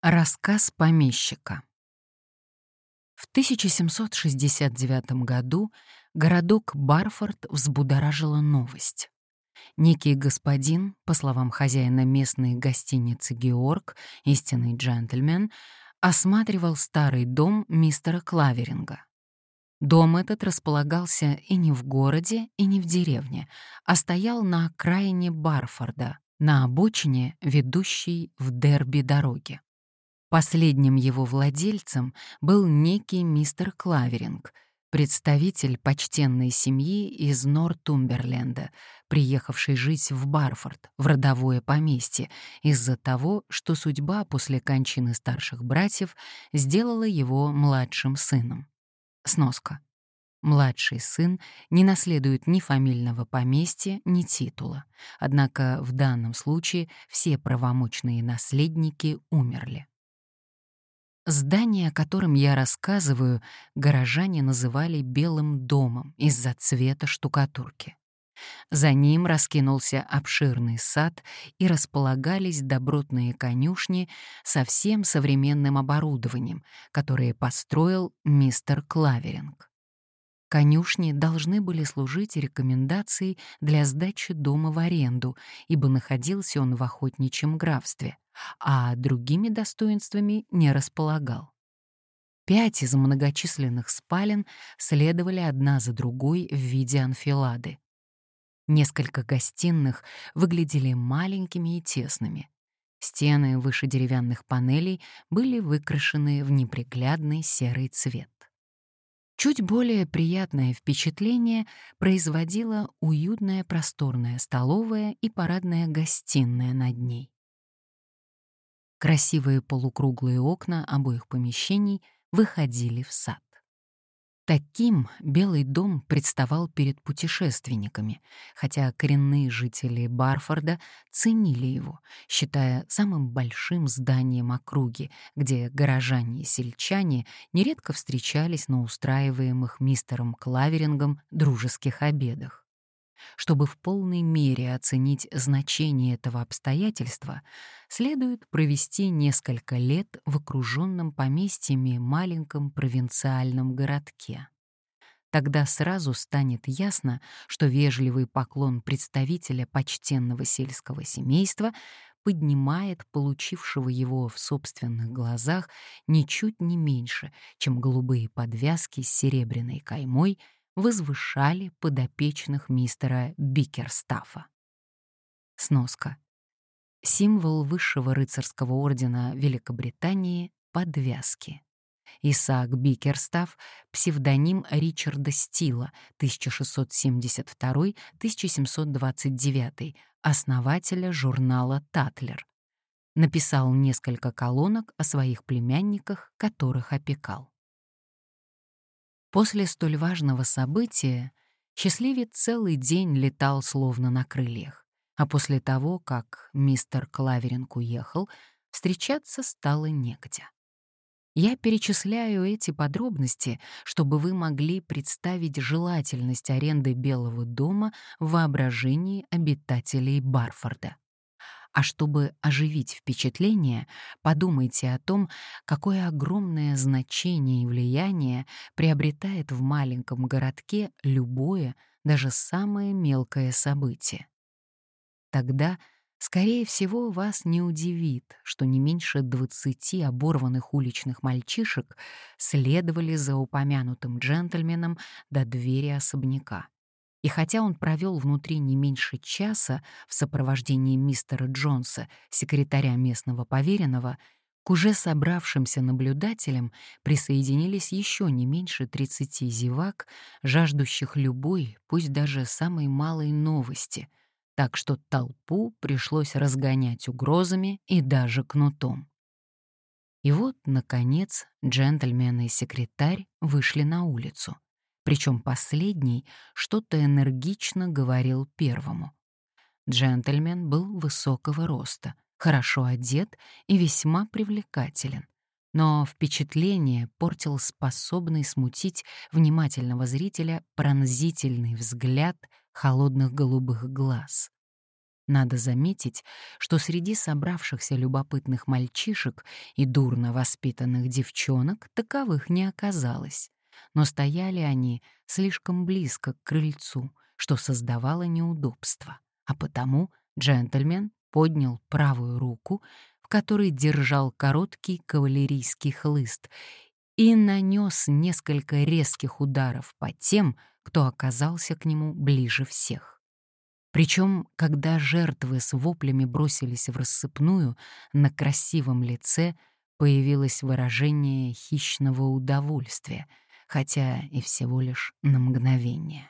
Рассказ помещика. В 1769 году городок Барфорд взбудоражила новость. Некий господин, по словам хозяина местной гостиницы Георг, истинный джентльмен, осматривал старый дом мистера Клаверинга. Дом этот располагался и не в городе, и не в деревне, а стоял на окраине Барфорда, на обочине, ведущей в Дерби дороги. Последним его владельцем был некий мистер Клаверинг, представитель почтенной семьи из Нортумберленда, приехавший жить в Барфорд, в родовое поместье, из-за того, что судьба после кончины старших братьев сделала его младшим сыном. Сноска. Младший сын не наследует ни фамильного поместья, ни титула. Однако в данном случае все правомочные наследники умерли. Здание, о котором я рассказываю, горожане называли Белым домом из-за цвета штукатурки. За ним раскинулся обширный сад и располагались добротные конюшни со всем современным оборудованием, которое построил мистер Клаверинг. Конюшни должны были служить рекомендацией для сдачи дома в аренду, ибо находился он в охотничьем графстве, а другими достоинствами не располагал. Пять из многочисленных спален следовали одна за другой в виде анфилады. Несколько гостиных выглядели маленькими и тесными. Стены выше деревянных панелей были выкрашены в неприглядный серый цвет. Чуть более приятное впечатление производила уютная просторная столовая и парадная гостиная над ней. Красивые полукруглые окна обоих помещений выходили в сад. Таким Белый дом представал перед путешественниками, хотя коренные жители Барфорда ценили его, считая самым большим зданием округи, где горожане и сельчане нередко встречались на устраиваемых мистером Клаверингом дружеских обедах. Чтобы в полной мере оценить значение этого обстоятельства, следует провести несколько лет в окруженном поместьями маленьком провинциальном городке. Тогда сразу станет ясно, что вежливый поклон представителя почтенного сельского семейства поднимает получившего его в собственных глазах ничуть не меньше, чем голубые подвязки с серебряной каймой — возвышали подопечных мистера Бикерстафа. Сноска. Символ высшего рыцарского ордена Великобритании — подвязки. Исаак Бикерстаф — псевдоним Ричарда Стила, 1672-1729, основателя журнала «Татлер». Написал несколько колонок о своих племянниках, которых опекал. После столь важного события счастливец целый день летал словно на крыльях, а после того, как мистер Клаверинг уехал, встречаться стало негде. Я перечисляю эти подробности, чтобы вы могли представить желательность аренды Белого дома в воображении обитателей Барфорда. А чтобы оживить впечатление, подумайте о том, какое огромное значение и влияние приобретает в маленьком городке любое, даже самое мелкое событие. Тогда, скорее всего, вас не удивит, что не меньше двадцати оборванных уличных мальчишек следовали за упомянутым джентльменом до двери особняка. И хотя он провел внутри не меньше часа в сопровождении мистера Джонса, секретаря местного поверенного, к уже собравшимся наблюдателям присоединились еще не меньше 30 зевак, жаждущих любой, пусть даже самой малой новости, так что толпу пришлось разгонять угрозами и даже кнутом. И вот, наконец, джентльмен и секретарь вышли на улицу — причем последний что-то энергично говорил первому. Джентльмен был высокого роста, хорошо одет и весьма привлекателен. Но впечатление портил способный смутить внимательного зрителя пронзительный взгляд холодных голубых глаз. Надо заметить, что среди собравшихся любопытных мальчишек и дурно воспитанных девчонок таковых не оказалось. Но стояли они слишком близко к крыльцу, что создавало неудобства. А потому джентльмен поднял правую руку, в которой держал короткий кавалерийский хлыст, и нанес несколько резких ударов по тем, кто оказался к нему ближе всех. Причем, когда жертвы с воплями бросились в рассыпную, на красивом лице появилось выражение хищного удовольствия, хотя и всего лишь на мгновение.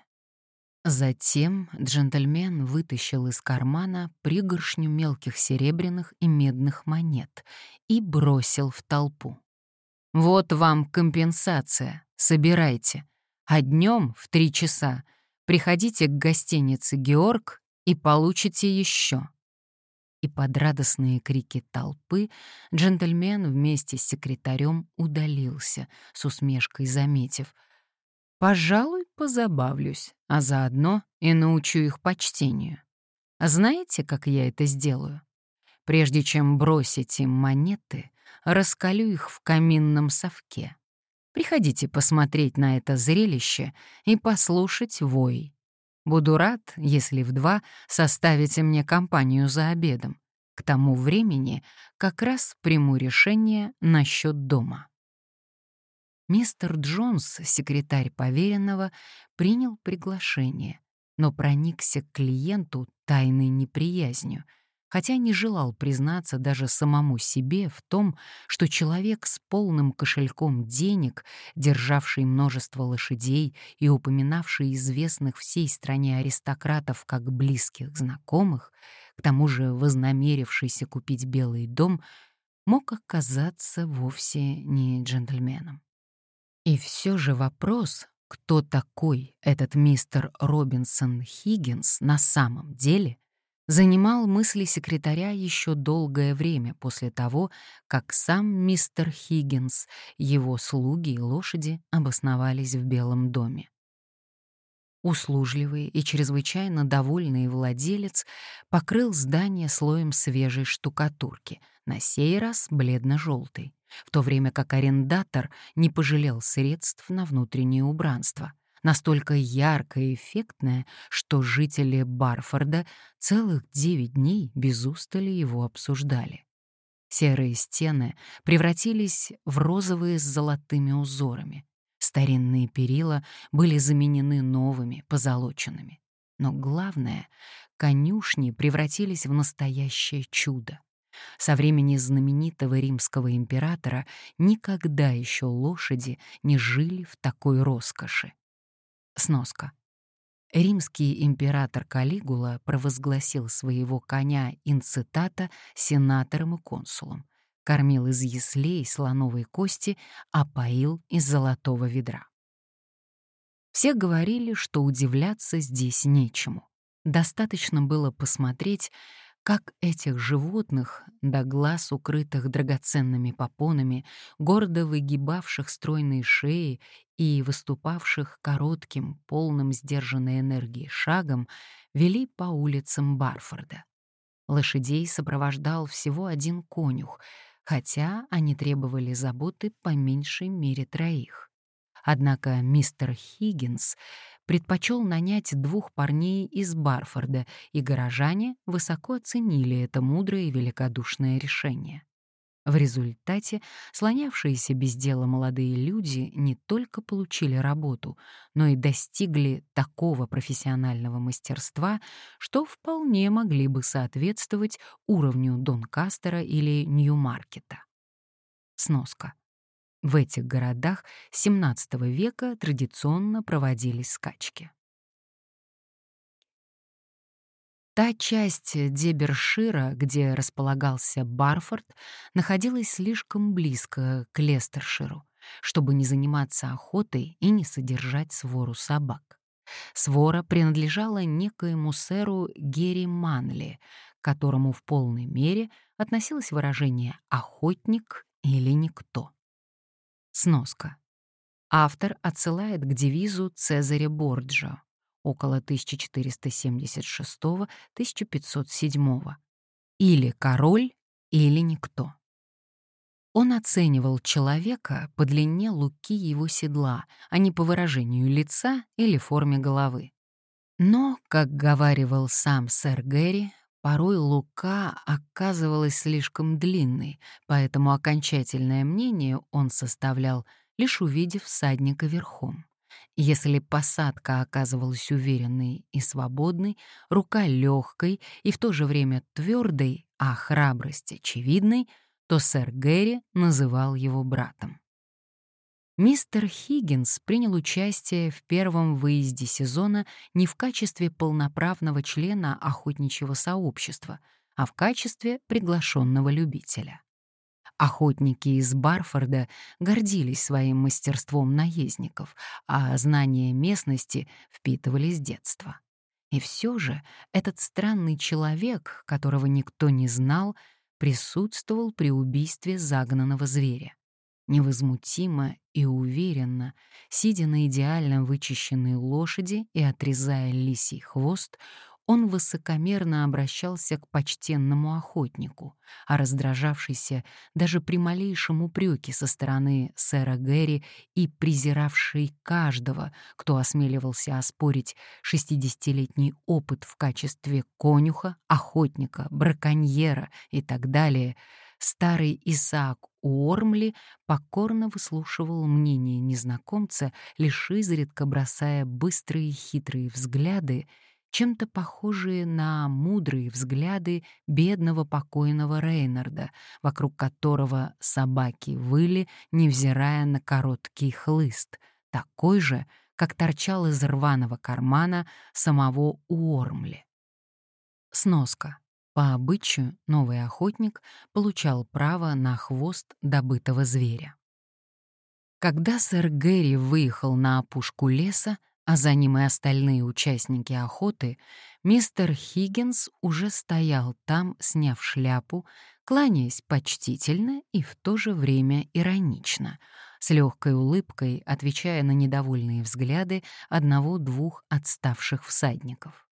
Затем джентльмен вытащил из кармана пригоршню мелких серебряных и медных монет и бросил в толпу. «Вот вам компенсация, собирайте, а днем в три часа Приходите к гостинице «Георг» и получите еще. И под радостные крики толпы джентльмен вместе с секретарем удалился, с усмешкой заметив. «Пожалуй, позабавлюсь, а заодно и научу их почтению. Знаете, как я это сделаю? Прежде чем бросить им монеты, раскалю их в каминном совке. Приходите посмотреть на это зрелище и послушать вой. Буду рад, если в два составите мне компанию за обедом. К тому времени как раз приму решение насчет дома. Мистер Джонс, секретарь поверенного, принял приглашение, но проникся к клиенту тайной неприязнью — хотя не желал признаться даже самому себе в том, что человек с полным кошельком денег, державший множество лошадей и упоминавший известных всей стране аристократов как близких знакомых, к тому же вознамерившийся купить Белый дом, мог оказаться вовсе не джентльменом. И все же вопрос, кто такой этот мистер Робинсон Хиггинс на самом деле — занимал мысли секретаря еще долгое время после того, как сам мистер Хиггинс, его слуги и лошади обосновались в Белом доме. Услужливый и чрезвычайно довольный владелец покрыл здание слоем свежей штукатурки, на сей раз бледно-желтой, в то время как арендатор не пожалел средств на внутреннее убранство — настолько яркое и эффектное, что жители Барфорда целых девять дней без устали его обсуждали. Серые стены превратились в розовые с золотыми узорами. Старинные перила были заменены новыми, позолоченными. Но главное, конюшни превратились в настоящее чудо. Со времени знаменитого римского императора никогда еще лошади не жили в такой роскоши. Сноска. Римский император Калигула провозгласил своего коня инцитата сенатором и консулом, кормил из яслей слоновой кости, а поил из золотого ведра. Все говорили, что удивляться здесь нечему. Достаточно было посмотреть, как этих животных, до глаз укрытых драгоценными попонами, гордо выгибавших стройные шеи и выступавших коротким, полным сдержанной энергии шагом, вели по улицам Барфорда. Лошадей сопровождал всего один конюх, хотя они требовали заботы по меньшей мере троих. Однако мистер Хиггинс предпочел нанять двух парней из Барфорда, и горожане высоко оценили это мудрое и великодушное решение. В результате слонявшиеся без дела молодые люди не только получили работу, но и достигли такого профессионального мастерства, что вполне могли бы соответствовать уровню Донкастера или Нью-Маркета. Сноска. В этих городах XVII века традиционно проводились скачки. Та часть Дебершира, где располагался Барфорд, находилась слишком близко к Лестерширу, чтобы не заниматься охотой и не содержать свору собак. Свора принадлежала некоему сэру Герри Манли, которому в полной мере относилось выражение «охотник» или «никто». Сноска. Автор отсылает к девизу Цезаря Борджио около 1476-1507, или король, или никто. Он оценивал человека по длине луки его седла, а не по выражению лица или форме головы. Но, как говаривал сам сэр Гэри, порой лука оказывалась слишком длинной, поэтому окончательное мнение он составлял, лишь увидев всадника верхом. Если посадка оказывалась уверенной и свободной, рука легкой и в то же время твердой, а храбрость очевидной, то сэр Гэри называл его братом. Мистер Хиггинс принял участие в первом выезде сезона не в качестве полноправного члена охотничьего сообщества, а в качестве приглашенного любителя. Охотники из Барфорда гордились своим мастерством наездников, а знания местности впитывали с детства. И все же этот странный человек, которого никто не знал, присутствовал при убийстве загнанного зверя невозмутимо и уверенно, сидя на идеально вычищенной лошади и отрезая лисий хвост, он высокомерно обращался к почтенному охотнику, а раздражавшийся даже при малейшем упреке со стороны сэра Гэри и презиравший каждого, кто осмеливался оспорить шестидесятилетний опыт в качестве конюха, охотника, браконьера и так далее — Старый Исаак Уормли покорно выслушивал мнение незнакомца, лишь изредка бросая быстрые хитрые взгляды, чем-то похожие на мудрые взгляды бедного покойного Рейнарда, вокруг которого собаки выли, невзирая на короткий хлыст, такой же, как торчал из рваного кармана самого Уормли. Сноска. По обычаю новый охотник получал право на хвост добытого зверя. Когда сэр Гэри выехал на опушку леса, а за ним и остальные участники охоты, мистер Хиггинс уже стоял там, сняв шляпу, кланяясь почтительно и в то же время иронично, с легкой улыбкой отвечая на недовольные взгляды одного-двух отставших всадников.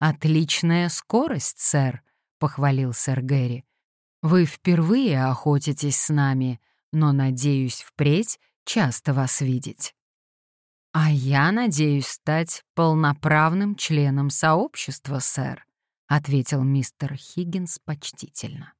«Отличная скорость, сэр», — похвалил сэр Гэри. «Вы впервые охотитесь с нами, но, надеюсь, впредь часто вас видеть». «А я надеюсь стать полноправным членом сообщества, сэр», — ответил мистер Хиггинс почтительно.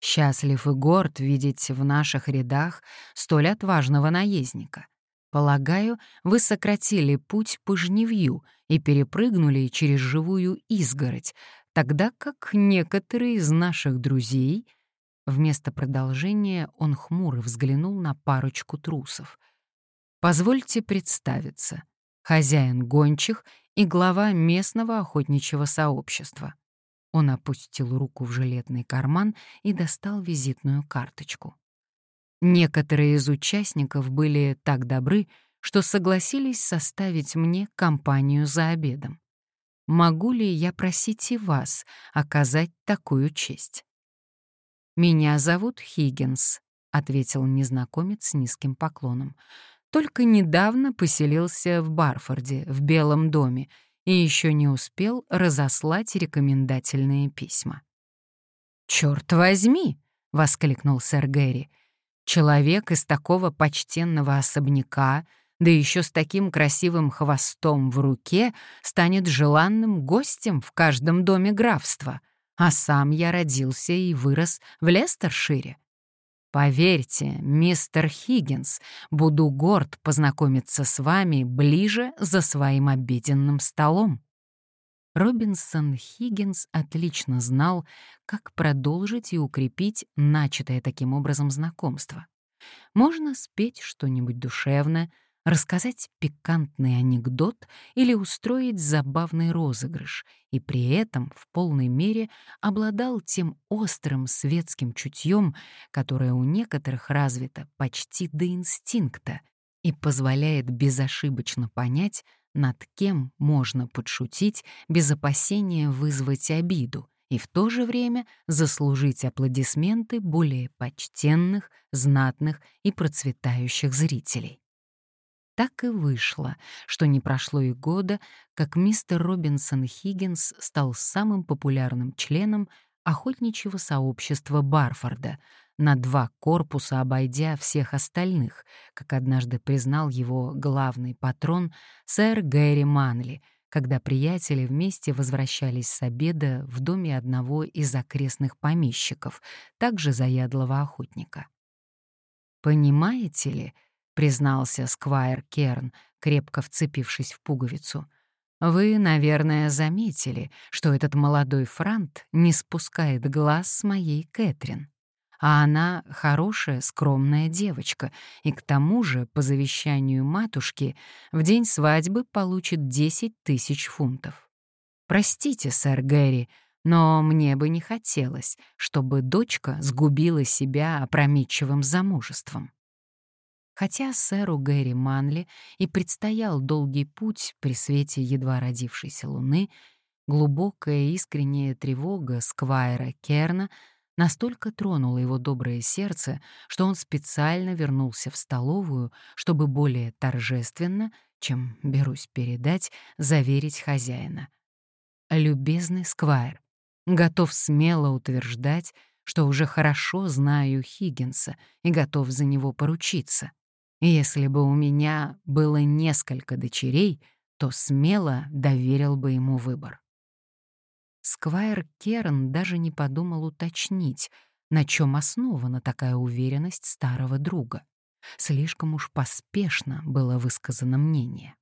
«Счастлив и горд видеть в наших рядах столь отважного наездника. Полагаю, вы сократили путь по жневью и перепрыгнули через живую изгородь, тогда как некоторые из наших друзей... Вместо продолжения он хмуро взглянул на парочку трусов. «Позвольте представиться. Хозяин гончих и глава местного охотничьего сообщества». Он опустил руку в жилетный карман и достал визитную карточку. Некоторые из участников были так добры, что согласились составить мне компанию за обедом. Могу ли я просить и вас оказать такую честь? «Меня зовут Хиггинс», — ответил незнакомец с низким поклоном. «Только недавно поселился в Барфорде, в Белом доме, и еще не успел разослать рекомендательные письма». «Черт возьми!» — воскликнул сэр Гэри. Человек из такого почтенного особняка, да еще с таким красивым хвостом в руке, станет желанным гостем в каждом доме графства, а сам я родился и вырос в Лестершире. Поверьте, мистер Хиггинс, буду горд познакомиться с вами ближе за своим обеденным столом. Робинсон Хиггинс отлично знал, как продолжить и укрепить начатое таким образом знакомство. Можно спеть что-нибудь душевное, рассказать пикантный анекдот или устроить забавный розыгрыш, и при этом в полной мере обладал тем острым светским чутьем, которое у некоторых развито почти до инстинкта и позволяет безошибочно понять, над кем можно подшутить без опасения вызвать обиду и в то же время заслужить аплодисменты более почтенных, знатных и процветающих зрителей. Так и вышло, что не прошло и года, как мистер Робинсон Хиггинс стал самым популярным членом охотничьего сообщества Барфорда, на два корпуса обойдя всех остальных, как однажды признал его главный патрон сэр Гэри Манли, когда приятели вместе возвращались с обеда в доме одного из окрестных помещиков, также заядлого охотника. «Понимаете ли», — признался Сквайр Керн, крепко вцепившись в пуговицу, «вы, наверное, заметили, что этот молодой франт не спускает глаз с моей Кэтрин» а она хорошая, скромная девочка, и к тому же, по завещанию матушки, в день свадьбы получит 10 тысяч фунтов. Простите, сэр Гэри, но мне бы не хотелось, чтобы дочка сгубила себя опрометчивым замужеством. Хотя сэру Гэри Манли и предстоял долгий путь при свете едва родившейся луны, глубокая искренняя тревога Сквайра Керна — настолько тронуло его доброе сердце, что он специально вернулся в столовую, чтобы более торжественно, чем берусь передать, заверить хозяина. «Любезный Сквайр, готов смело утверждать, что уже хорошо знаю Хиггинса и готов за него поручиться. Если бы у меня было несколько дочерей, то смело доверил бы ему выбор. Сквайр Керн даже не подумал уточнить, на чем основана такая уверенность старого друга. Слишком уж поспешно было высказано мнение.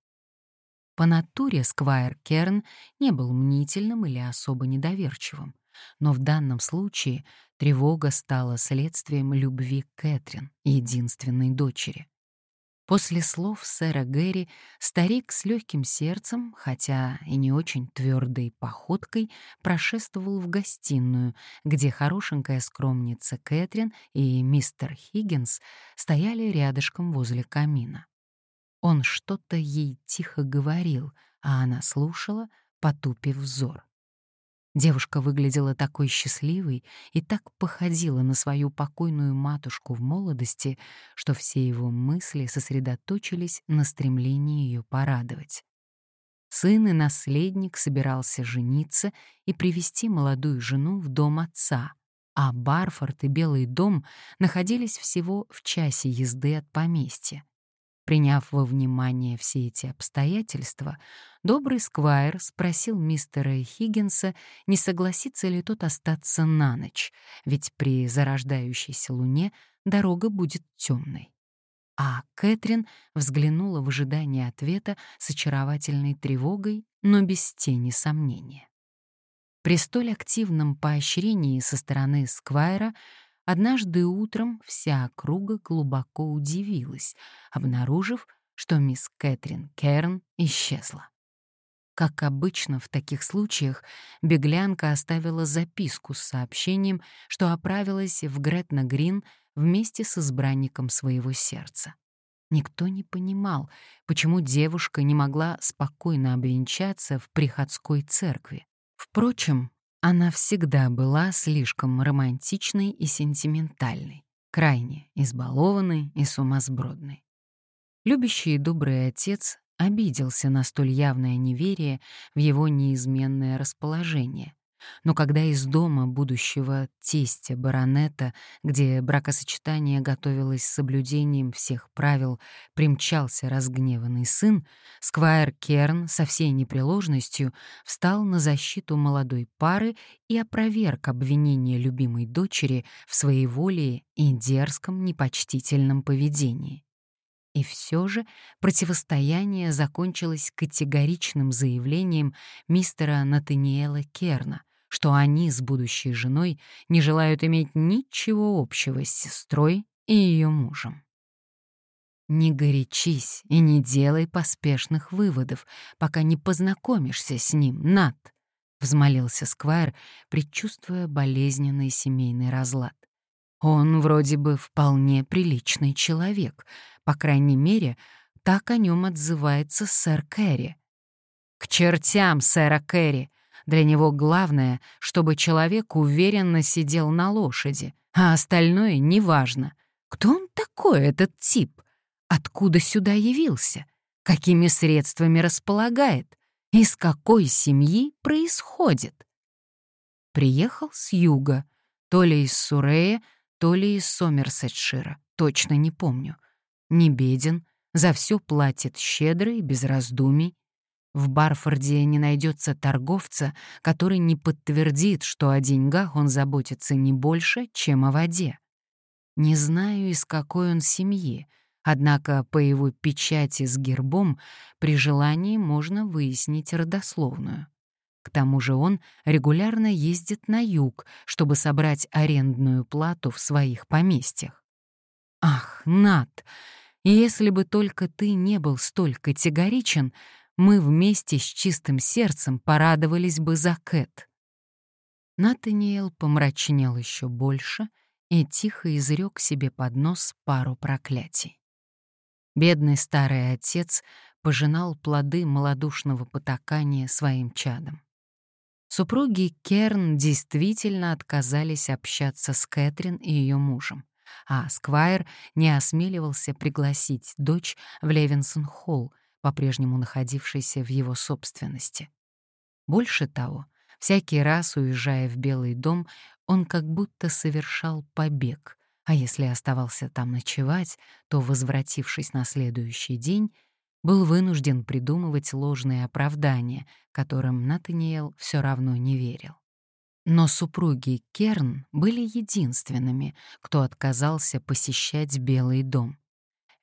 По натуре Сквайр Керн не был мнительным или особо недоверчивым, но в данном случае тревога стала следствием любви Кэтрин, единственной дочери. После слов сэра Гэри старик с легким сердцем, хотя и не очень твердой походкой, прошествовал в гостиную, где хорошенькая скромница Кэтрин и мистер Хиггинс стояли рядышком возле камина. Он что-то ей тихо говорил, а она слушала, потупив взор. Девушка выглядела такой счастливой и так походила на свою покойную матушку в молодости, что все его мысли сосредоточились на стремлении ее порадовать. Сын и наследник собирался жениться и привести молодую жену в дом отца, а Барфорд и Белый дом находились всего в часе езды от поместья. Приняв во внимание все эти обстоятельства, добрый сквайр спросил мистера Хиггинса, не согласится ли тот остаться на ночь, ведь при зарождающейся луне дорога будет темной. А Кэтрин взглянула в ожидании ответа с очаровательной тревогой, но без тени сомнения. При столь активном поощрении со стороны Сквайра Однажды утром вся округа глубоко удивилась, обнаружив, что мисс Кэтрин Керн исчезла. Как обычно в таких случаях, беглянка оставила записку с сообщением, что оправилась в Гретна-Грин вместе с избранником своего сердца. Никто не понимал, почему девушка не могла спокойно обвенчаться в приходской церкви. Впрочем, она всегда была слишком романтичной и сентиментальной, крайне избалованной и сумасбродной. Любящий и добрый отец обиделся на столь явное неверие в его неизменное расположение, но когда из дома будущего тестя баронета, где бракосочетание готовилось с соблюдением всех правил, примчался разгневанный сын, Сквайр Керн со всей непреложностью встал на защиту молодой пары и опроверг обвинение любимой дочери в своей воле и дерзком непочтительном поведении. И все же противостояние закончилось категоричным заявлением мистера Натаниэла Керна, что они с будущей женой не желают иметь ничего общего с сестрой и ее мужем. Не горячись и не делай поспешных выводов, пока не познакомишься с ним, Над, — взмолился Сквайр, предчувствуя болезненный семейный разлад. Он вроде бы вполне приличный человек, по крайней мере, так о нем отзывается сэр Кэрри. «К чертям, сэра Кэрри! Для него главное, чтобы человек уверенно сидел на лошади, а остальное неважно. Кто он такой, этот тип? Откуда сюда явился? Какими средствами располагает? Из какой семьи происходит? Приехал с юга, то ли из Сурея, то ли из Сомерсетшира, точно не помню. Не беден, за все платит щедро и без раздумий. В Барфорде не найдется торговца, который не подтвердит, что о деньгах он заботится не больше, чем о воде. Не знаю, из какой он семьи, однако по его печати с гербом при желании можно выяснить родословную. К тому же он регулярно ездит на юг, чтобы собрать арендную плату в своих поместьях. Ах, Над, если бы только ты не был столь категоричен, мы вместе с чистым сердцем порадовались бы за Кэт. Натаниэл помрачнел еще больше и тихо изрек себе под нос пару проклятий. Бедный старый отец пожинал плоды малодушного потакания своим чадом. Супруги Керн действительно отказались общаться с Кэтрин и ее мужем, а Сквайр не осмеливался пригласить дочь в Левинсон-холл, по-прежнему находившийся в его собственности. Больше того, всякий раз, уезжая в Белый дом, он как будто совершал побег, а если оставался там ночевать, то, возвратившись на следующий день, был вынужден придумывать ложные оправдания, которым Натаниэл все равно не верил. Но супруги Керн были единственными, кто отказался посещать Белый дом.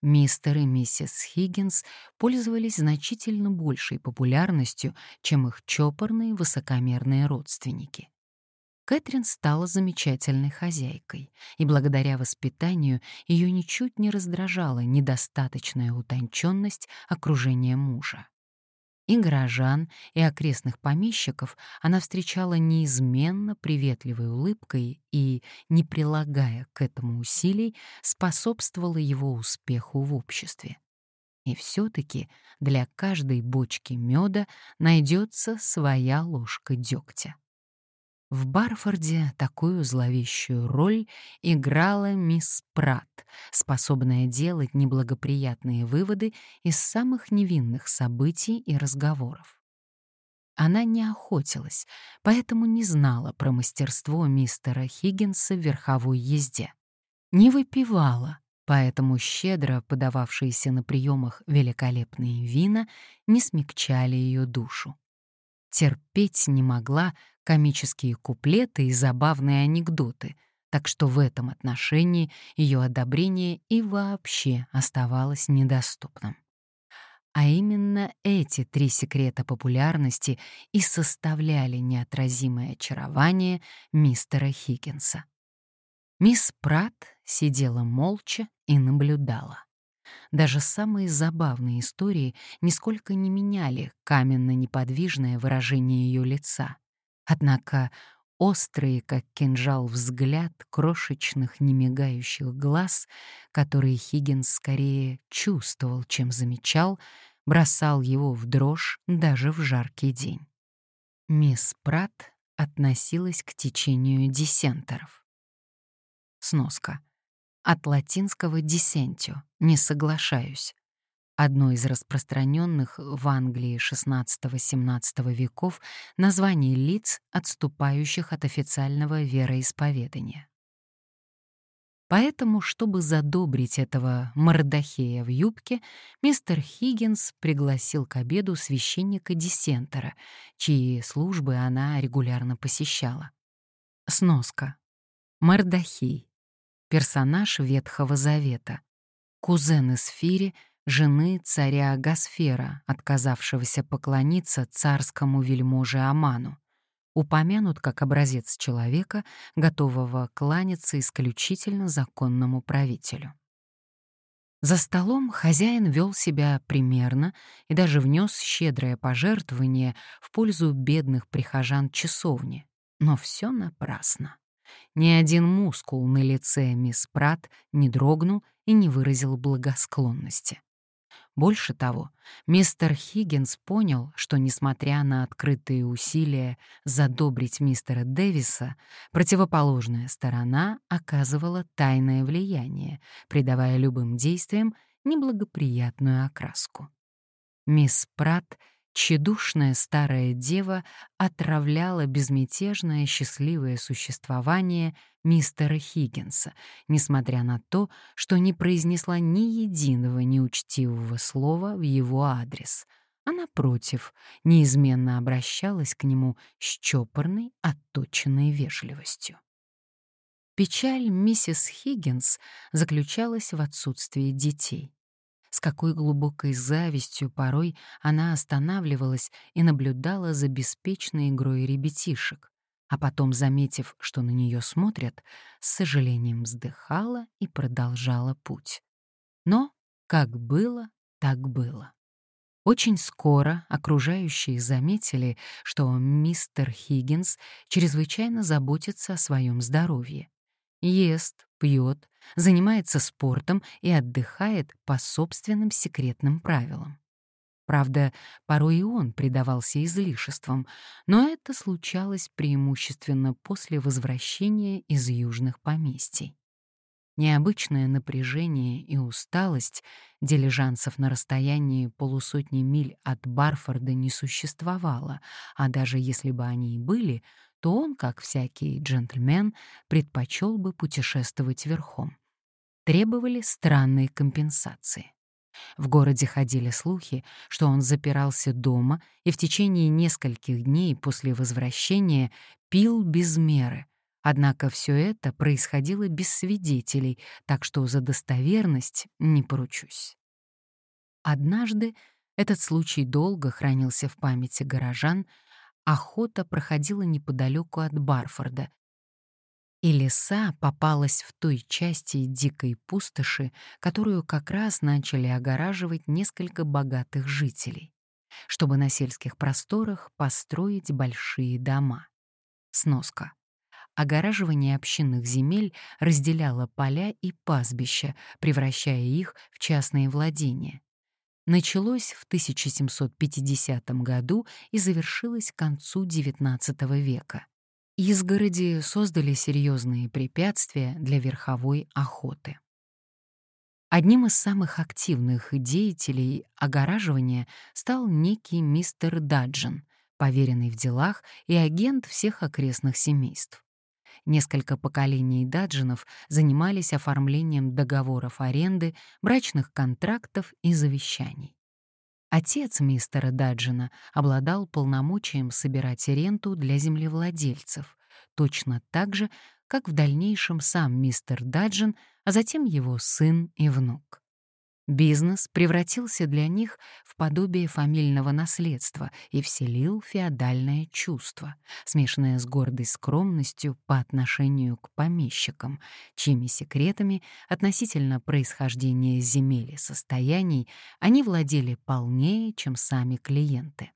Мистер и миссис Хиггинс пользовались значительно большей популярностью, чем их чопорные высокомерные родственники. Кэтрин стала замечательной хозяйкой, и благодаря воспитанию ее ничуть не раздражала недостаточная утонченность окружения мужа. И горожан, и окрестных помещиков она встречала неизменно приветливой улыбкой и, не прилагая к этому усилий, способствовала его успеху в обществе. И все-таки для каждой бочки меда найдется своя ложка дегтя. В Барфорде такую зловещую роль играла мисс Пратт, способная делать неблагоприятные выводы из самых невинных событий и разговоров. Она не охотилась, поэтому не знала про мастерство мистера Хиггинса в верховой езде. Не выпивала, поэтому щедро подававшиеся на приемах великолепные вина не смягчали ее душу. Терпеть не могла комические куплеты и забавные анекдоты, так что в этом отношении ее одобрение и вообще оставалось недоступным. А именно эти три секрета популярности и составляли неотразимое очарование мистера Хиггинса. Мисс Пратт сидела молча и наблюдала. Даже самые забавные истории нисколько не меняли каменно-неподвижное выражение ее лица. Однако острый, как кинжал, взгляд крошечных немигающих глаз, которые Хиггинс скорее чувствовал, чем замечал, бросал его в дрожь даже в жаркий день. Мисс Пратт относилась к течению диссентеров. Сноска. От латинского «dissentio» — «не соглашаюсь», одно из распространенных в Англии XVI-XVII веков названий лиц, отступающих от официального вероисповедания. Поэтому, чтобы задобрить этого Мордахея в юбке, мистер Хиггинс пригласил к обеду священника-диссентера, чьи службы она регулярно посещала. Сноска. Мордахей. Персонаж Ветхого Завета. Кузен Эсфири — жены царя Гасфера, отказавшегося поклониться царскому вельможе Аману, упомянут как образец человека, готового кланяться исключительно законному правителю. За столом хозяин вел себя примерно и даже внес щедрое пожертвование в пользу бедных прихожан часовни, но все напрасно. Ни один мускул на лице мисс Прат не дрогнул и не выразил благосклонности. Больше того, мистер Хиггинс понял, что, несмотря на открытые усилия задобрить мистера Дэвиса, противоположная сторона оказывала тайное влияние, придавая любым действиям неблагоприятную окраску. Мисс Пратт, тщедушная старая дева, отравляла безмятежное счастливое существование мистера Хиггинса, несмотря на то, что не произнесла ни единого неучтивого слова в его адрес — а напротив, неизменно обращалась к нему с чопорной, отточенной вежливостью. Печаль миссис Хиггинс заключалась в отсутствии детей. С какой глубокой завистью порой она останавливалась и наблюдала за беспечной игрой ребятишек, а потом, заметив, что на нее смотрят, с сожалением вздыхала и продолжала путь. Но как было, так было. Очень скоро окружающие заметили, что мистер Хиггинс чрезвычайно заботится о своем здоровье. Ест, пьет, занимается спортом и отдыхает по собственным секретным правилам. Правда, порой и он предавался излишествам, но это случалось преимущественно после возвращения из южных поместий. Необычное напряжение и усталость дилижансов на расстоянии полусотни миль от Барфорда не существовало, а даже если бы они и были, то он, как всякий джентльмен, предпочел бы путешествовать верхом. Требовали странные компенсации. В городе ходили слухи, что он запирался дома и в течение нескольких дней после возвращения пил без меры — Однако все это происходило без свидетелей, так что за достоверность не поручусь. Однажды этот случай долго хранился в памяти горожан, охота проходила неподалеку от Барфорда, и леса попалась в той части дикой пустоши, которую как раз начали огораживать несколько богатых жителей, чтобы на сельских просторах построить большие дома. Сноска. Огораживание общинных земель разделяло поля и пастбища, превращая их в частные владения. Началось в 1750 году и завершилось к концу XIX века. Изгороди создали серьезные препятствия для верховой охоты. Одним из самых активных деятелей огораживания стал некий мистер Даджин, поверенный в делах и агент всех окрестных семейств. Несколько поколений даджинов занимались оформлением договоров аренды, брачных контрактов и завещаний. Отец мистера Даджина обладал полномочием собирать ренту для землевладельцев, точно так же, как в дальнейшем сам мистер Даджин, а затем его сын и внук. Бизнес превратился для них в подобие фамильного наследства и вселил феодальное чувство, смешанное с гордой скромностью по отношению к помещикам, чьими секретами относительно происхождения земель и состояний они владели полнее, чем сами клиенты.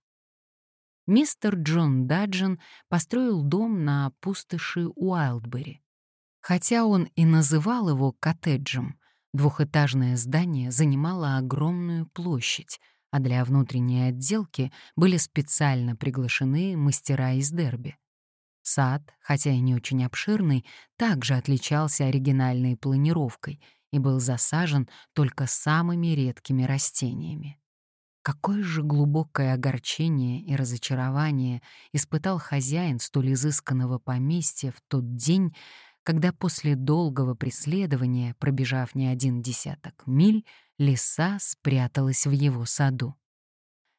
Мистер Джон Даджин построил дом на пустоши Уайлдбери. Хотя он и называл его коттеджем — Двухэтажное здание занимало огромную площадь, а для внутренней отделки были специально приглашены мастера из Дерби. Сад, хотя и не очень обширный, также отличался оригинальной планировкой и был засажен только самыми редкими растениями. Какое же глубокое огорчение и разочарование испытал хозяин столь изысканного поместья в тот день, когда после долгого преследования, пробежав не один десяток миль, лиса спряталась в его саду.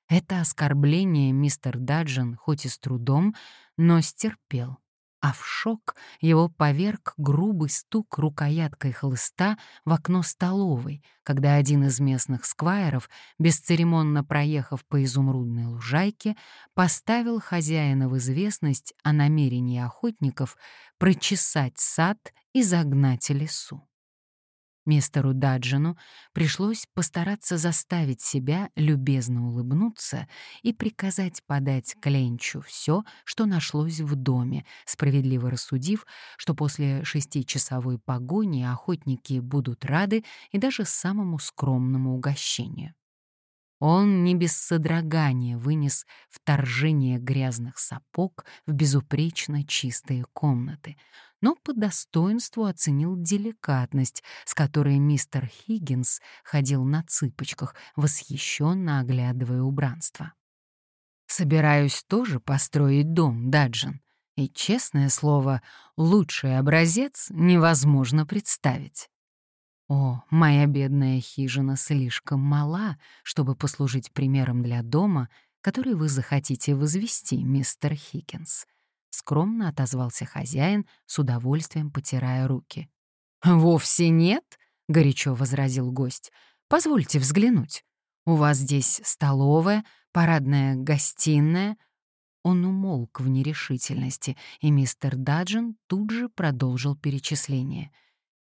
Это оскорбление мистер Даджин хоть и с трудом, но стерпел а в шок его поверг грубый стук рукояткой хлыста в окно столовой, когда один из местных сквайров, бесцеремонно проехав по изумрудной лужайке, поставил хозяина в известность о намерении охотников прочесать сад и загнать лесу. Мистеру Даджину пришлось постараться заставить себя любезно улыбнуться и приказать подать Кленчу все, что нашлось в доме, справедливо рассудив, что после шестичасовой погони охотники будут рады и даже самому скромному угощению. Он не без содрогания вынес вторжение грязных сапог в безупречно чистые комнаты, но по достоинству оценил деликатность, с которой мистер Хиггинс ходил на цыпочках, восхищенно оглядывая убранство. «Собираюсь тоже построить дом, Даджин, и, честное слово, лучший образец невозможно представить». О, моя бедная хижина слишком мала, чтобы послужить примером для дома, который вы захотите возвести, мистер Хикинс. Скромно отозвался хозяин, с удовольствием потирая руки. «Вовсе нет», — горячо возразил гость. «Позвольте взглянуть. У вас здесь столовая, парадная гостиная». Он умолк в нерешительности, и мистер Даджин тут же продолжил перечисление —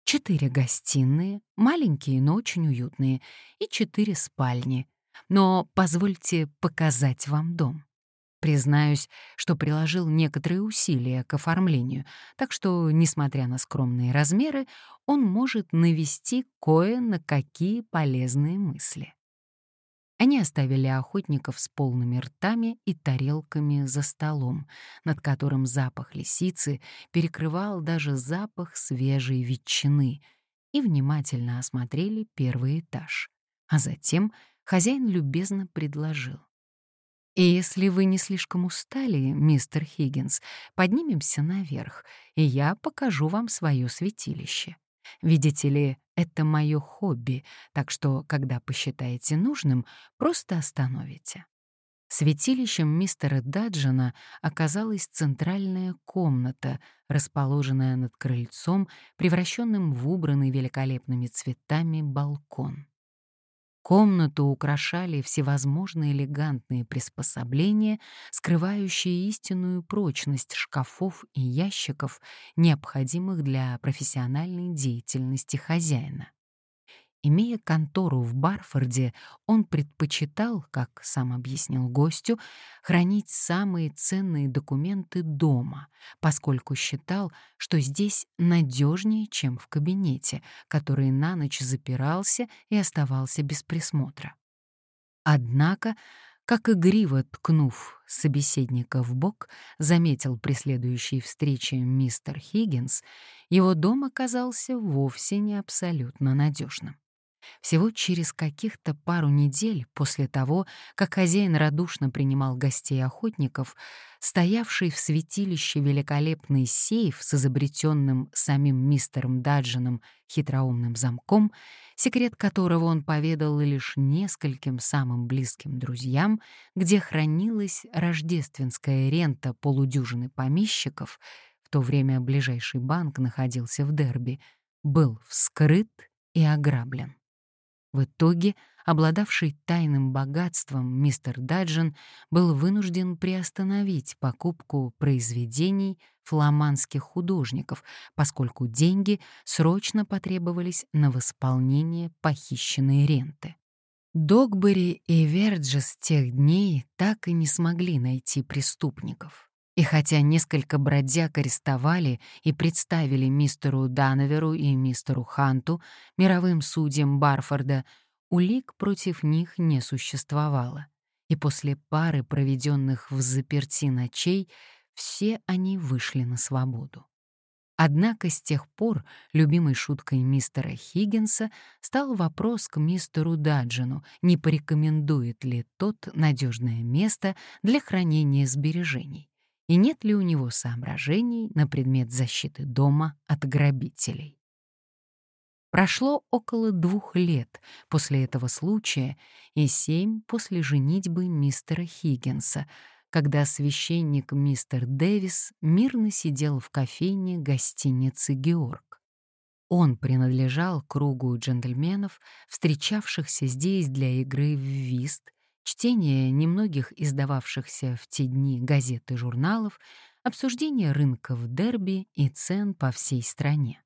Четыре гостиные, маленькие, но очень уютные, и четыре спальни. Но позвольте показать вам дом. Признаюсь, что приложил некоторые усилия к оформлению, так что, несмотря на скромные размеры, он может навести кое на какие полезные мысли. Они оставили охотников с полными ртами и тарелками за столом, над которым запах лисицы перекрывал даже запах свежей ветчины, и внимательно осмотрели первый этаж. А затем хозяин любезно предложил. «И если вы не слишком устали, мистер Хиггинс, поднимемся наверх, и я покажу вам свое святилище. Видите ли, это мое хобби, так что, когда посчитаете нужным, просто остановите. Святилищем мистера Даджина оказалась центральная комната, расположенная над крыльцом, превращенным в убранный великолепными цветами балкон. Комнату украшали всевозможные элегантные приспособления, скрывающие истинную прочность шкафов и ящиков, необходимых для профессиональной деятельности хозяина. Имея контору в Барфорде, он предпочитал, как сам объяснил гостю, хранить самые ценные документы дома, поскольку считал, что здесь надежнее, чем в кабинете, который на ночь запирался и оставался без присмотра. Однако, как игриво ткнув собеседника в бок, заметил при следующей встрече мистер Хиггинс, его дом оказался вовсе не абсолютно надежным. Всего через каких-то пару недель после того, как хозяин радушно принимал гостей охотников, стоявший в святилище великолепный сейф с изобретенным самим мистером Даджином хитроумным замком, секрет которого он поведал лишь нескольким самым близким друзьям, где хранилась рождественская рента полудюжины помещиков, в то время ближайший банк находился в Дерби, был вскрыт и ограблен. В итоге, обладавший тайным богатством, мистер Даджин был вынужден приостановить покупку произведений фламандских художников, поскольку деньги срочно потребовались на восполнение похищенной ренты. Догбери и Верджес тех дней так и не смогли найти преступников. И хотя несколько бродяг арестовали и представили мистеру Дановеру и мистеру Ханту, мировым судьям Барфорда, улик против них не существовало. И после пары проведенных в заперти ночей все они вышли на свободу. Однако с тех пор любимой шуткой мистера Хиггинса стал вопрос к мистеру Даджину, не порекомендует ли тот надежное место для хранения сбережений и нет ли у него соображений на предмет защиты дома от грабителей. Прошло около двух лет после этого случая и семь после женитьбы мистера Хиггинса, когда священник мистер Дэвис мирно сидел в кофейне гостиницы «Георг». Он принадлежал кругу джентльменов, встречавшихся здесь для игры в вист чтение немногих издававшихся в те дни газет и журналов, обсуждение рынков дерби и цен по всей стране.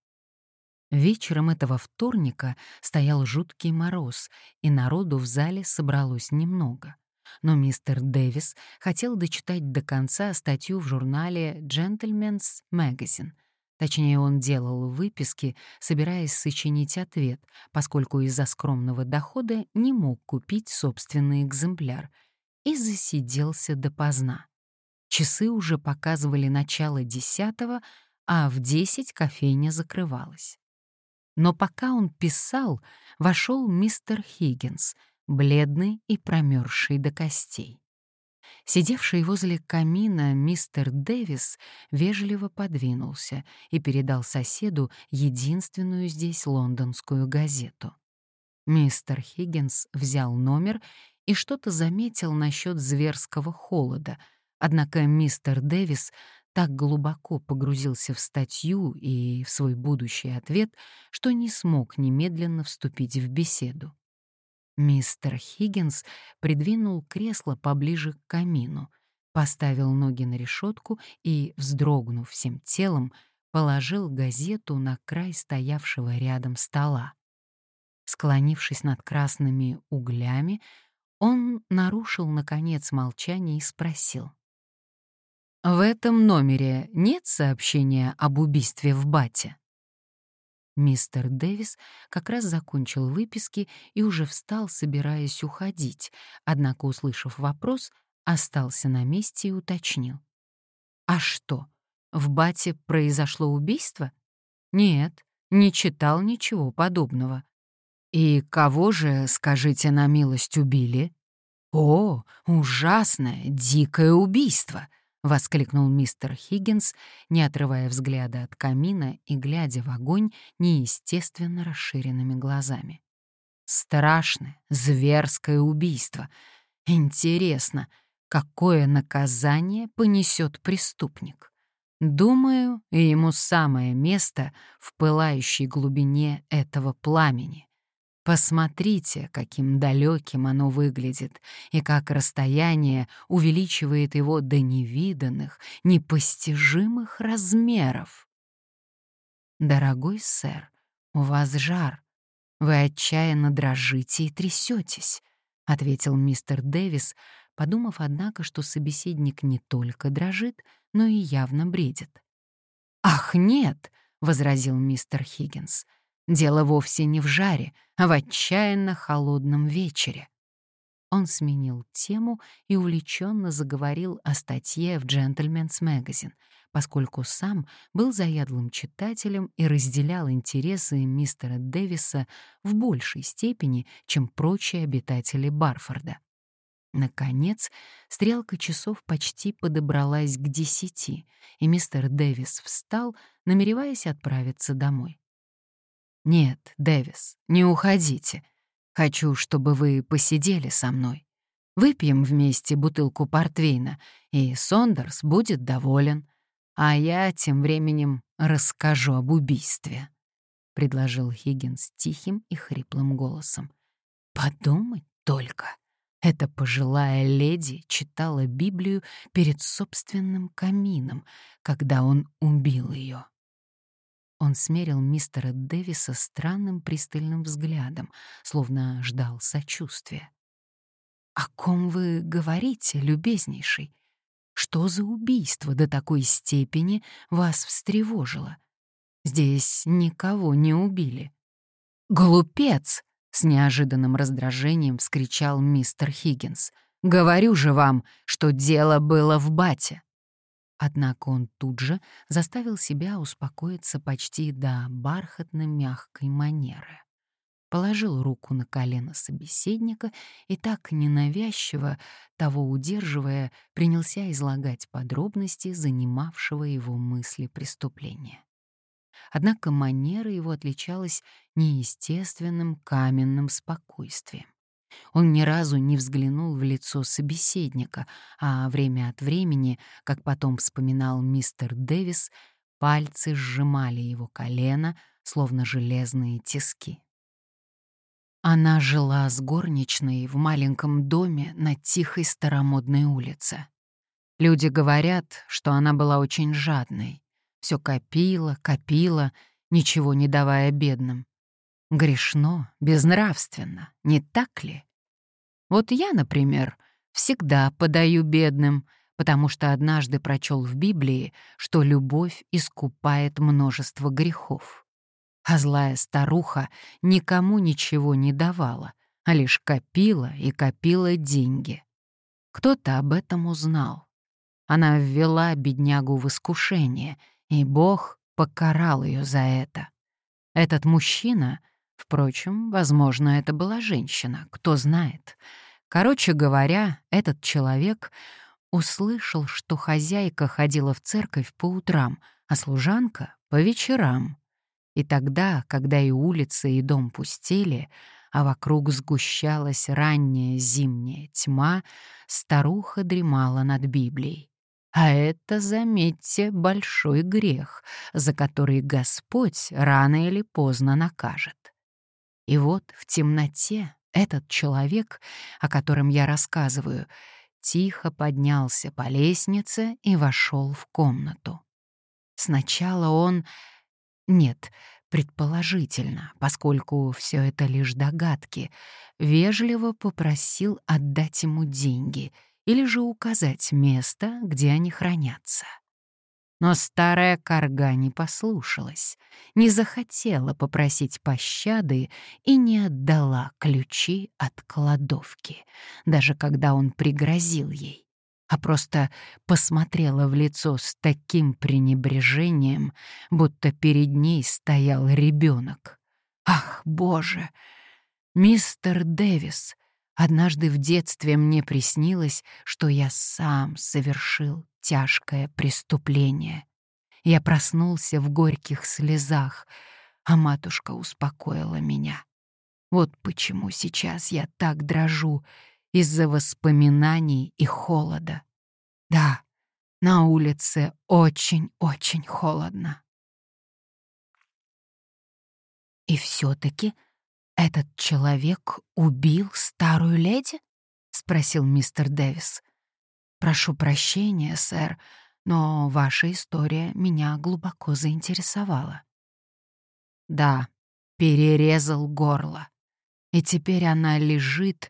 Вечером этого вторника стоял жуткий мороз, и народу в зале собралось немного. Но мистер Дэвис хотел дочитать до конца статью в журнале «Gentleman's Magazine», Точнее, он делал выписки, собираясь сочинить ответ, поскольку из-за скромного дохода не мог купить собственный экземпляр, и засиделся допоздна. Часы уже показывали начало десятого, а в десять кофейня закрывалась. Но пока он писал, вошел мистер Хиггинс, бледный и промерзший до костей. Сидевший возле камина мистер Дэвис вежливо подвинулся и передал соседу единственную здесь лондонскую газету. Мистер Хиггинс взял номер и что-то заметил насчет зверского холода, однако мистер Дэвис так глубоко погрузился в статью и в свой будущий ответ, что не смог немедленно вступить в беседу. Мистер Хиггинс придвинул кресло поближе к камину, поставил ноги на решетку и, вздрогнув всем телом, положил газету на край стоявшего рядом стола. Склонившись над красными углями, он нарушил, наконец, молчание и спросил. «В этом номере нет сообщения об убийстве в Бате?» Мистер Дэвис как раз закончил выписки и уже встал, собираясь уходить, однако, услышав вопрос, остался на месте и уточнил. «А что, в Бате произошло убийство?» «Нет, не читал ничего подобного». «И кого же, скажите на милость, убили?» «О, ужасное, дикое убийство!» — воскликнул мистер Хиггинс, не отрывая взгляда от камина и глядя в огонь неестественно расширенными глазами. «Страшное, зверское убийство. Интересно, какое наказание понесет преступник? Думаю, ему самое место в пылающей глубине этого пламени. Посмотрите, каким далеким оно выглядит, и как расстояние увеличивает его до невиданных, непостижимых размеров. Дорогой сэр, у вас жар. Вы отчаянно дрожите и трясетесь, ответил мистер Дэвис, подумав, однако, что собеседник не только дрожит, но и явно бредит. Ах, нет, возразил мистер Хиггинс. Дело вовсе не в жаре, а в отчаянно холодном вечере. Он сменил тему и увлеченно заговорил о статье в «Джентльменс Magazine, поскольку сам был заядлым читателем и разделял интересы мистера Дэвиса в большей степени, чем прочие обитатели Барфорда. Наконец, стрелка часов почти подобралась к десяти, и мистер Дэвис встал, намереваясь отправиться домой. «Нет, Дэвис, не уходите. Хочу, чтобы вы посидели со мной. Выпьем вместе бутылку портвейна, и Сондерс будет доволен. А я тем временем расскажу об убийстве», — предложил Хиггинс тихим и хриплым голосом. «Подумать только». Эта пожилая леди читала Библию перед собственным камином, когда он убил ее. Он смерил мистера Дэвиса странным пристальным взглядом, словно ждал сочувствия. «О ком вы говорите, любезнейший? Что за убийство до такой степени вас встревожило? Здесь никого не убили». «Глупец!» — с неожиданным раздражением вскричал мистер Хиггинс. «Говорю же вам, что дело было в бате. Однако он тут же заставил себя успокоиться почти до бархатно-мягкой манеры. Положил руку на колено собеседника и так ненавязчиво, того удерживая, принялся излагать подробности занимавшего его мысли преступления. Однако манера его отличалась неестественным каменным спокойствием. Он ни разу не взглянул в лицо собеседника, а время от времени, как потом вспоминал мистер Дэвис, пальцы сжимали его колено, словно железные тиски. Она жила с горничной в маленьком доме на тихой старомодной улице. Люди говорят, что она была очень жадной. Все копила, копила, ничего не давая бедным. Грешно, безнравственно, не так ли? Вот я, например, всегда подаю бедным, потому что однажды прочел в Библии, что любовь искупает множество грехов. А злая старуха никому ничего не давала, а лишь копила и копила деньги. Кто-то об этом узнал. Она ввела беднягу в искушение, и Бог покарал ее за это. Этот мужчина, впрочем, возможно, это была женщина, кто знает. Короче говоря, этот человек услышал, что хозяйка ходила в церковь по утрам, а служанка — по вечерам. И тогда, когда и улицы, и дом пустели, а вокруг сгущалась ранняя зимняя тьма, старуха дремала над Библией. А это, заметьте, большой грех, за который Господь рано или поздно накажет. И вот в темноте этот человек, о котором я рассказываю, тихо поднялся по лестнице и вошел в комнату. Сначала он... Нет, предположительно, поскольку все это лишь догадки, вежливо попросил отдать ему деньги или же указать место, где они хранятся. Но старая корга не послушалась, не захотела попросить пощады и не отдала ключи от кладовки, даже когда он пригрозил ей, а просто посмотрела в лицо с таким пренебрежением, будто перед ней стоял ребенок. Ах, боже! Мистер Дэвис, однажды в детстве мне приснилось, что я сам совершил тяжкое преступление. Я проснулся в горьких слезах, а матушка успокоила меня. Вот почему сейчас я так дрожу из-за воспоминаний и холода. Да, на улице очень-очень холодно. И все-таки этот человек убил старую леди? спросил мистер Дэвис. «Прошу прощения, сэр, но ваша история меня глубоко заинтересовала». «Да, перерезал горло. И теперь она лежит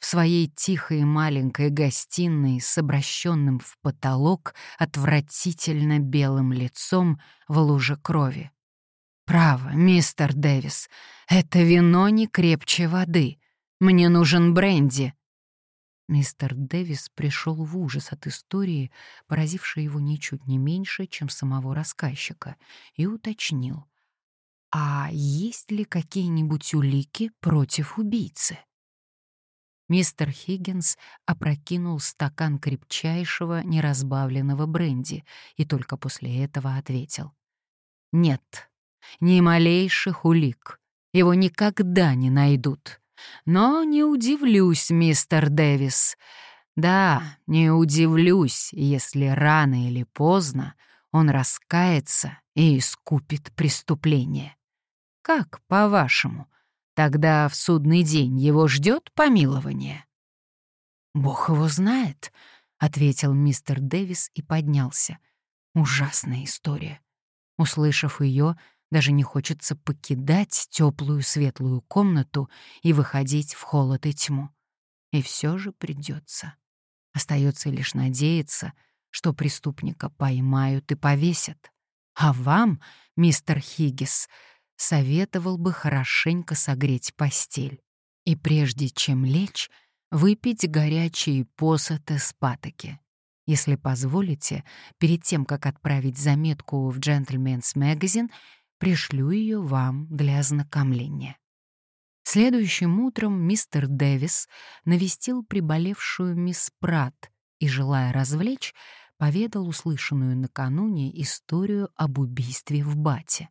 в своей тихой маленькой гостиной с обращенным в потолок отвратительно белым лицом в луже крови. «Право, мистер Дэвис, это вино не крепче воды. Мне нужен бренди», Мистер Дэвис пришел в ужас от истории, поразившей его ничуть не меньше, чем самого рассказчика, и уточнил. «А есть ли какие-нибудь улики против убийцы?» Мистер Хиггинс опрокинул стакан крепчайшего неразбавленного бренди и только после этого ответил. «Нет, ни малейших улик. Его никогда не найдут. Но не удивлюсь, мистер Дэвис. Да, не удивлюсь, если рано или поздно он раскается и искупит преступление. Как, по-вашему, тогда в судный день его ждет помилование? Бог его знает, ответил мистер Дэвис и поднялся. Ужасная история. Услышав ее, даже не хочется покидать теплую светлую комнату и выходить в холод и тьму. И все же придется. Остается лишь надеяться, что преступника поймают и повесят. А вам, мистер Хиггис, советовал бы хорошенько согреть постель. И прежде чем лечь, выпить горячие посоты с патоки. Если позволите, перед тем, как отправить заметку в Gentleman's Magazine, пришлю ее вам для ознакомления. Следующим утром мистер Дэвис навестил приболевшую мисс Пратт и, желая развлечь, поведал услышанную накануне историю об убийстве в Бате.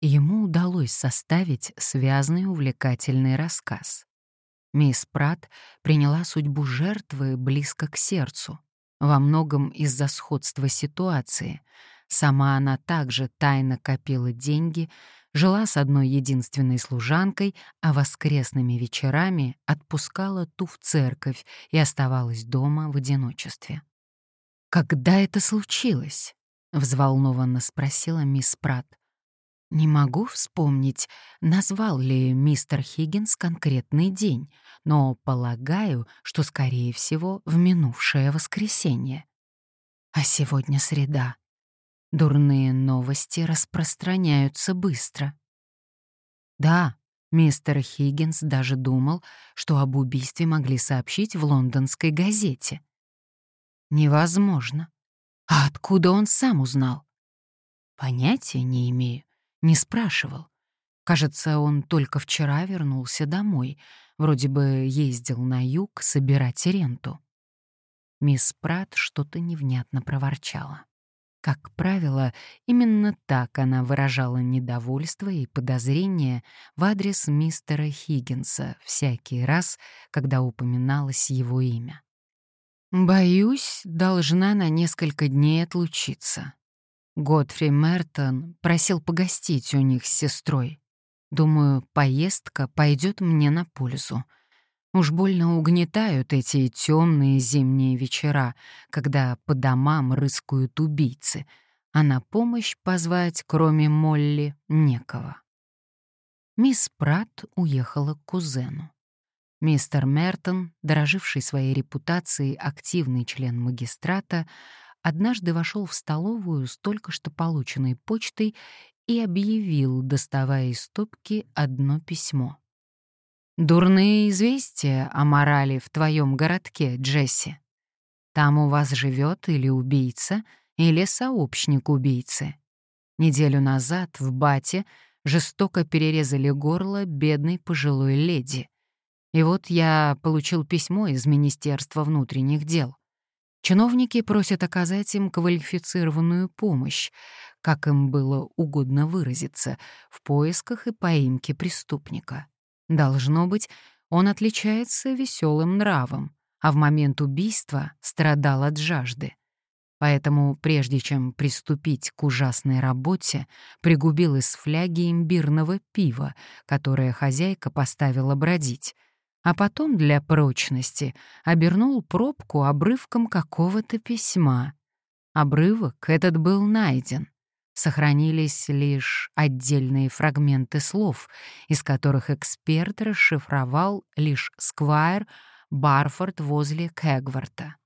Ему удалось составить связный увлекательный рассказ. Мисс Пратт приняла судьбу жертвы близко к сердцу, во многом из-за сходства ситуации — Сама она также тайно копила деньги, жила с одной единственной служанкой, а воскресными вечерами отпускала ту в церковь и оставалась дома в одиночестве. «Когда это случилось?» — взволнованно спросила мисс Пратт. Не могу вспомнить, назвал ли мистер Хиггинс конкретный день, но полагаю, что, скорее всего, в минувшее воскресенье. А сегодня среда. Дурные новости распространяются быстро. Да, мистер Хиггинс даже думал, что об убийстве могли сообщить в лондонской газете. Невозможно. А откуда он сам узнал? Понятия не имею. Не спрашивал. Кажется, он только вчера вернулся домой, вроде бы ездил на юг собирать ренту. Мисс Прат что-то невнятно проворчала. Как правило, именно так она выражала недовольство и подозрение в адрес мистера Хиггинса всякий раз, когда упоминалось его имя. «Боюсь, должна на несколько дней отлучиться. Годфри Мертон просил погостить у них с сестрой. Думаю, поездка пойдет мне на пользу. Уж больно угнетают эти темные зимние вечера, когда по домам рыскают убийцы, а на помощь позвать, кроме Молли, некого. Мисс Пратт уехала к кузену. Мистер Мертон, дороживший своей репутацией активный член магистрата, однажды вошел в столовую с только что полученной почтой и объявил, доставая из стопки одно письмо. «Дурные известия о морали в твоем городке, Джесси. Там у вас живет или убийца, или сообщник убийцы. Неделю назад в Бате жестоко перерезали горло бедной пожилой леди. И вот я получил письмо из Министерства внутренних дел. Чиновники просят оказать им квалифицированную помощь, как им было угодно выразиться, в поисках и поимке преступника. Должно быть, он отличается веселым нравом, а в момент убийства страдал от жажды. Поэтому, прежде чем приступить к ужасной работе, пригубил из фляги имбирного пива, которое хозяйка поставила бродить, а потом для прочности обернул пробку обрывком какого-то письма. Обрывок этот был найден. Сохранились лишь отдельные фрагменты слов, из которых эксперт расшифровал лишь Сквайр Барфорд возле Кэгварта.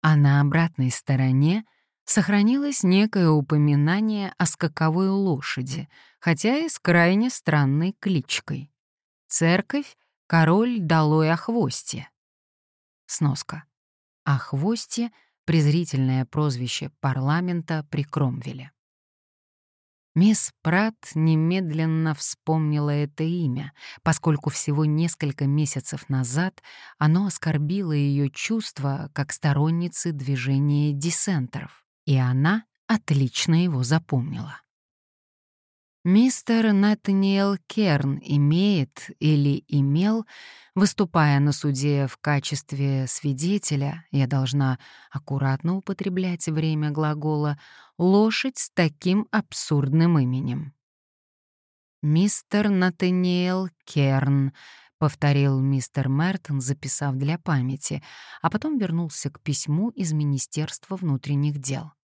А на обратной стороне сохранилось некое упоминание о скаковой лошади, хотя и с крайне странной кличкой. Церковь Король долой охвостье. Сноска. Охвостье — презрительное прозвище парламента при Кромвеле. Мисс Пратт немедленно вспомнила это имя, поскольку всего несколько месяцев назад оно оскорбило ее чувства как сторонницы движения диссентеров, и она отлично его запомнила. Мистер Натаниэл Керн имеет или имел, выступая на суде в качестве свидетеля, я должна аккуратно употреблять время глагола, лошадь с таким абсурдным именем. «Мистер Натаниэл Керн», — повторил мистер Мертон, записав для памяти, а потом вернулся к письму из Министерства внутренних дел.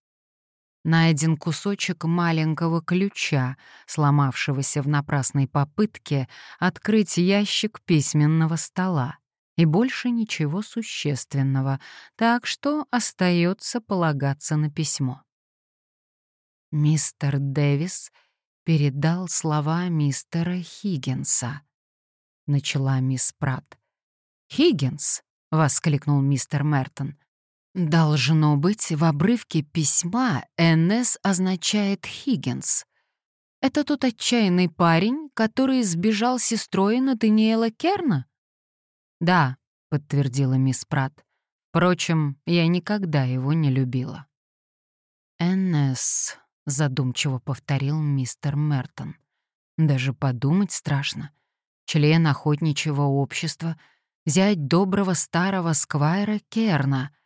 Найден кусочек маленького ключа, сломавшегося в напрасной попытке открыть ящик письменного стола. И больше ничего существенного, так что остается полагаться на письмо. Мистер Дэвис передал слова мистера Хиггинса. Начала мисс Пратт. «Хиггинс!» — воскликнул мистер Мертон. Должно быть, в обрывке письма НС означает «Хиггинс». Это тот отчаянный парень, который сбежал с сестрой Натаниэла Керна? Да, подтвердила мисс Пратт. Впрочем, я никогда его не любила. «НС», — задумчиво повторил мистер Мертон. «Даже подумать страшно. Член охотничьего общества, зять доброго старого сквайра Керна —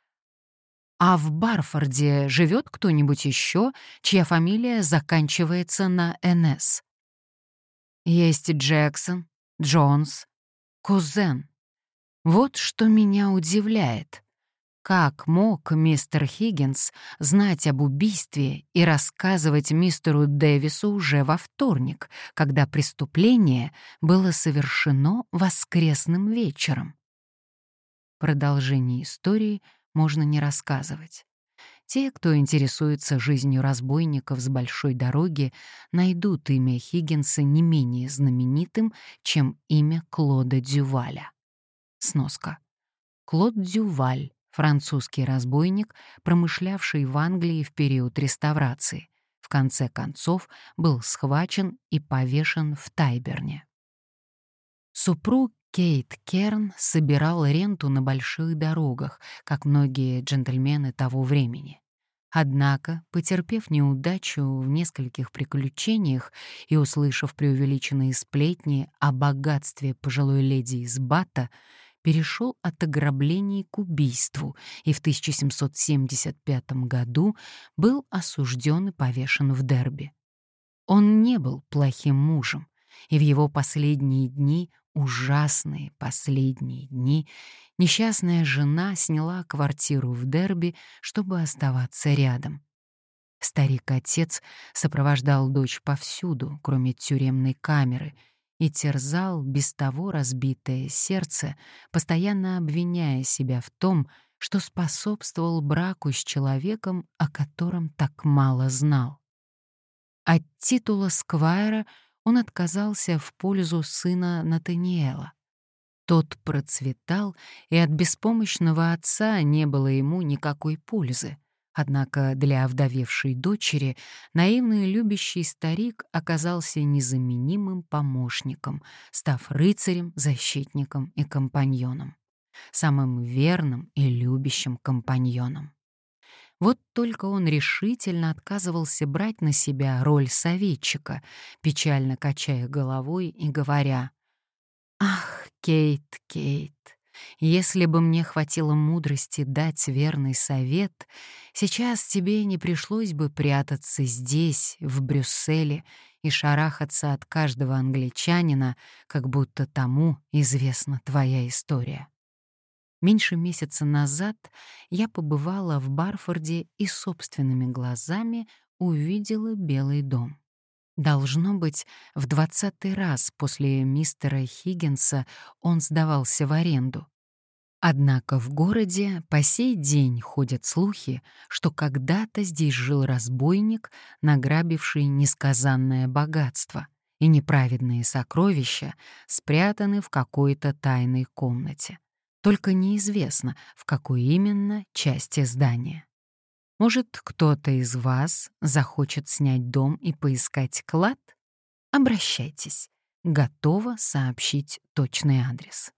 а в Барфорде живет кто-нибудь еще, чья фамилия заканчивается на «НС»? Есть Джексон, Джонс, кузен. Вот что меня удивляет. Как мог мистер Хиггинс знать об убийстве и рассказывать мистеру Дэвису уже во вторник, когда преступление было совершено воскресным вечером? Продолжение истории можно не рассказывать. Те, кто интересуется жизнью разбойников с большой дороги, найдут имя Хиггинса не менее знаменитым, чем имя Клода Дюваля. Сноска. Клод Дюваль — французский разбойник, промышлявший в Англии в период реставрации. В конце концов был схвачен и повешен в Тайберне. Супруг Кейт Керн собирал ренту на больших дорогах, как многие джентльмены того времени. Однако, потерпев неудачу в нескольких приключениях и услышав преувеличенные сплетни о богатстве пожилой леди из Бата, перешел от ограблений к убийству и в 1775 году был осужден и повешен в Дерби. Он не был плохим мужем, и в его последние дни ужасные последние дни несчастная жена сняла квартиру в Дерби, чтобы оставаться рядом. Старик-отец сопровождал дочь повсюду, кроме тюремной камеры, и терзал без того разбитое сердце, постоянно обвиняя себя в том, что способствовал браку с человеком, о котором так мало знал. От титула Сквайра — он отказался в пользу сына Натаниэла. Тот процветал, и от беспомощного отца не было ему никакой пользы. Однако для овдовевшей дочери наивный любящий старик оказался незаменимым помощником, став рыцарем, защитником и компаньоном. Самым верным и любящим компаньоном. Вот только он решительно отказывался брать на себя роль советчика, печально качая головой и говоря «Ах, Кейт, Кейт, если бы мне хватило мудрости дать верный совет, сейчас тебе не пришлось бы прятаться здесь, в Брюсселе, и шарахаться от каждого англичанина, как будто тому известна твоя история. Меньше месяца назад я побывала в Барфорде и собственными глазами увидела Белый дом. Должно быть, в двадцатый раз после мистера Хиггинса он сдавался в аренду. Однако в городе по сей день ходят слухи, что когда-то здесь жил разбойник, награбивший несказанное богатство, и неправедные сокровища спрятаны в какой-то тайной комнате. Только неизвестно, в какой именно части здания. Может, кто-то из вас захочет снять дом и поискать клад? Обращайтесь. Готова сообщить точный адрес.